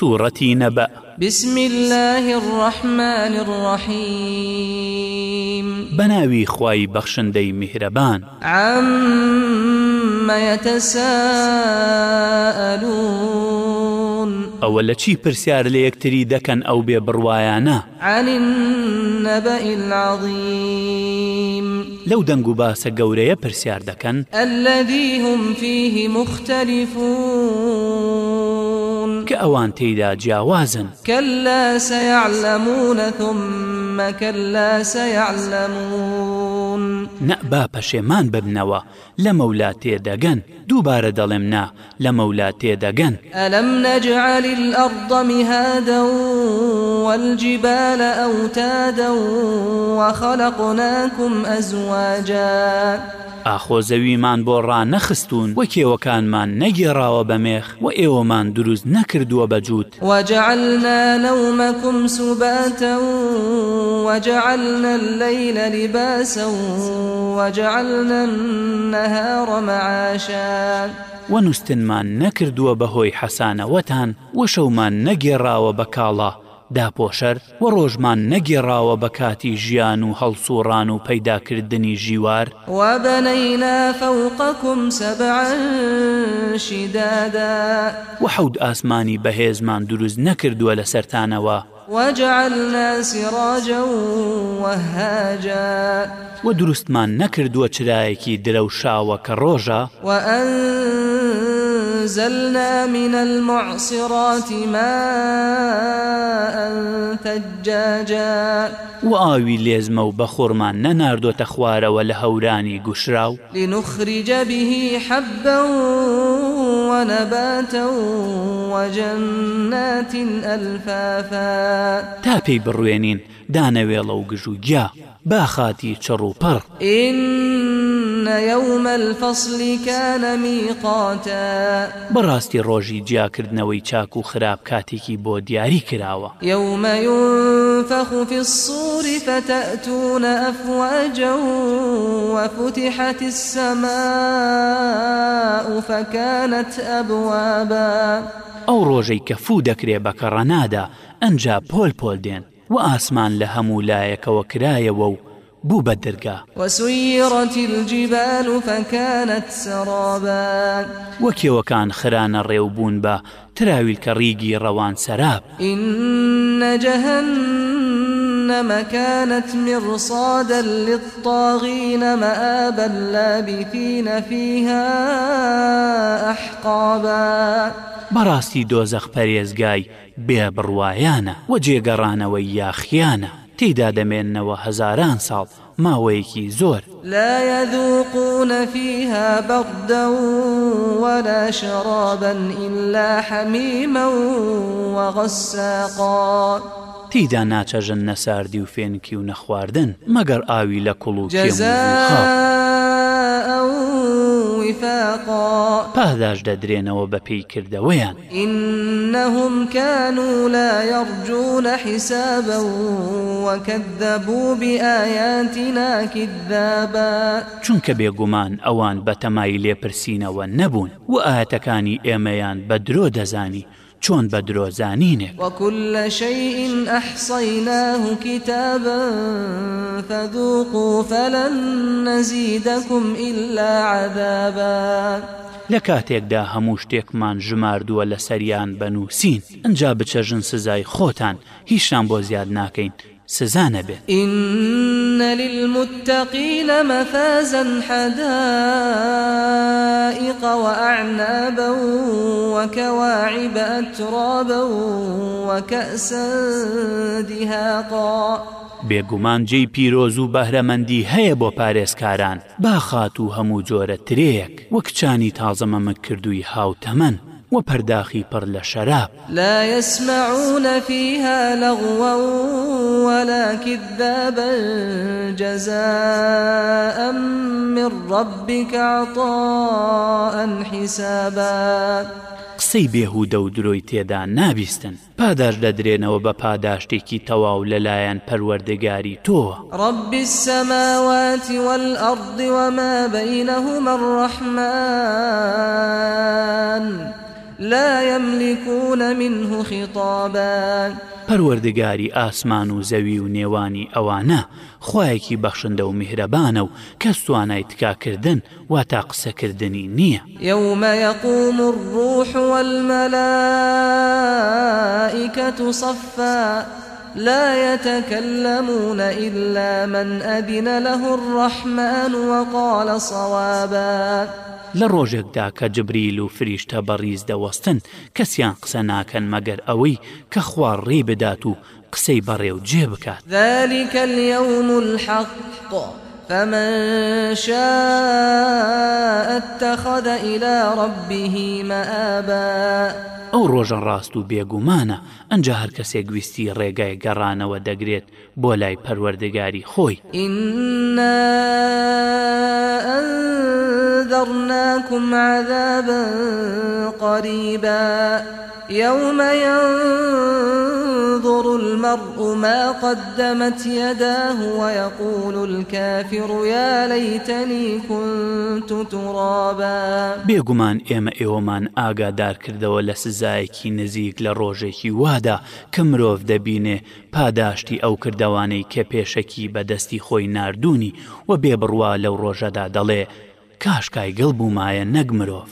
سوورەتی نەبە بسم الله الرحمن الرحیم بەناوی خوای بەخشندەی میهرەبان عمەتەسەلون ئەوە لە چی پرسیار لە یەکتری دەکەن ئەو بێ بڕواایانە عین نەبەئیلاظیم لەو دەنگ و باسە گەورەیە پرسیار دەکەن ئەلدی هم فیهی مختلفون کە ئەوان تێدا جیاوازن کەلا سەعلممونە ثمە کەلا سەعلمون نەبا پەشێمان ببنەوە لە مەولا تێدەگەن دووبارە دەڵێم نا لە مەولا تێدەگەن ئەلم نەجعل الأرضمي هادا والجبال أوتادا وخلقناكم أزواجا ئاخۆزەویمان بۆ ڕانەخستون وەکێوەکانمان نەگێڕاوە بەمێخ و ئێوەمان دروست نەکردووە بەجووت وەجعلنا نەومەکم سوباتە وەجعلنا الليلە لباسە وەجعلنا النهارە معاشان وەنووسنمان نەکردووە بەهۆی حەسانەوەتان وە شەومان نەگێڕاوە بە کاڵە داپۆشەر و ڕۆژمان نەگێڕاوە بە کاتی ژیان و هەڵسوڕان و پەیداکردنی ژیوار وبنەینا فەوقکم سەبعشیدادا و حەود ئاسمانی بەهێزمان دروست نەکردووە لە سەرانەوە وجعلنا سراجا وهاجا و دروستمان نەکردووە چرایەکی درەوشاوە کە ڕۆژە و ئەن أنزلنا من المعصرات ماء ثجاجا وآوي ليزمو بخورمان نناردو تخوار ولهوراني قشراو لنخرج به حبا ونباتا وجنات ألفافا تابي بروينين دانويلو قشو جا باخاتي چرو پر إن إن يوم الفصل كان ميقاتا براستي روجي جيا كردنوي چاكو خراب كاتيكي بو دياري كراوا يوم ينفخ في الصور فتأتون أفواجا وفتحت السماء فكانت أبوابا ئەو ڕۆژەی کە فوو دەکرێ بە کەڕەنادا ئەنجا پۆل پۆل دێن و ئاسمان لە هەموو لایەکەوە کرایەوە و بوو بە دەرگا وەسوڕەتی الجیبال و فەکانت سەڕابان وەکێوەکان خرانە ڕێوبوون بە تراویل کە ڕیگی ڕەوان سەراب إنجهن مكانت مرصادا للطاغين مآبا لابثين فيها أحقابا بەڕاستی دۆزەخ پەرێزگای بێ بڕوایانە و جێگەڕانەوەی یاخیانە تیدا دەمێننەوە هەزاران ساڵ ماوەیەکی زۆر لا يذوقون فيها بردا ولا شرابا إلا حميما وغساقا تیدا ناچەژن نەساردی و فێنکی و نەخواردن مەگەر ئاوی لە کوڵ و جەزا وفاقا پاداش دەدرێنەوە بە پێیکردەوەیان إنهم كانوا لا يرجون حسابا وكذبوا بآياتنا كذابا چونکە بێگومان ئەوان بەتەمای لێپرسینەوە نەبوون و ئاەتەکانی ئێمەیان بە درۆ دەزانی چۆن بە درۆزانینێ وەکل لە شەئین ئەحسەیناه کتابە فەذوق فەلەن نەزیدەکم ئللا عذابە لە کاتێکدا هەموو شتێکمان ژماردووە لە سەریان بنووسین ئەجا بچەژن سزای خۆتان هیچشان بۆ زیاد ناکەین سزانە بێت إن للمتقين مفازا حدائق وأعنابا وكواعب أترابا وكأسا دهاقا بێگومان جێی پیرۆز و بەهرەمەندی هەیە بۆ پارێزکاران باخات و هەموو جۆرە ترەیەک وەکچانی تازەمەمە کردووی هاوتەمەند و پەرداخی پڕ لە شەراب لا يسمعون فيها لغوا ولا كذابا جزاء من ربك عطاء حسابا قسەی بێهودە و درۆی تێدا نابیستن پاداش دەدرێنەوە بە پاداشتێکی تەواو لەلایەن پەروەردەگاری تۆوە ڕبی السەماواتی والأرضی وما بەینەهمە الرحمن. لا يملكون منه خطابا پەروەردگاری ئاسمان و زەوی و نێوانی ئەوانە خۆیەکی بەخشندە و میهرەبانە و کەس توانای تکاکردن وا تا قسەکردنی نییە یومە یقوم الروح والملائكة صفا لا يتكلمون إلا من أذن له الرحمن وقال صوابا لە ڕۆژێکدا کە جبریل و فریشتە بەڕیز دەوەستن کەسیان قسە ناکەن مەگەر ئەوەی کە خوار ڕێ بدات و قسەی بەڕێو جێ بکات ذلكکە اليوم الحق فمن شاء اتخذ إلى ربه مآبا ئەو ڕۆژە ڕاست و بێگومانە ئەنجا هەر کەسێک ویستی ڕێگای گەڕانەوە دەگرێت بۆ لای پەروەردەگاری خۆی ئینە لكم عذابا قريبا يوم ينظر المرء ما قدمت يداه ويقول الكافر يا ليتني كنت ترابا بێگومان ئێمە ئێوەمان ئاگادارکردەوە لە سزایەکی نزیک لە ڕۆژێکی وادا کە مرۆڤ دەبینێ پاداشتی ئەو کردوانەی کە پێشەکی بەدەستی خۆی نردوونی و بێبڕوا لەو ڕۆژەدا دەڵێ کاشکای گەڵ بوومایە نەک مرۆڤ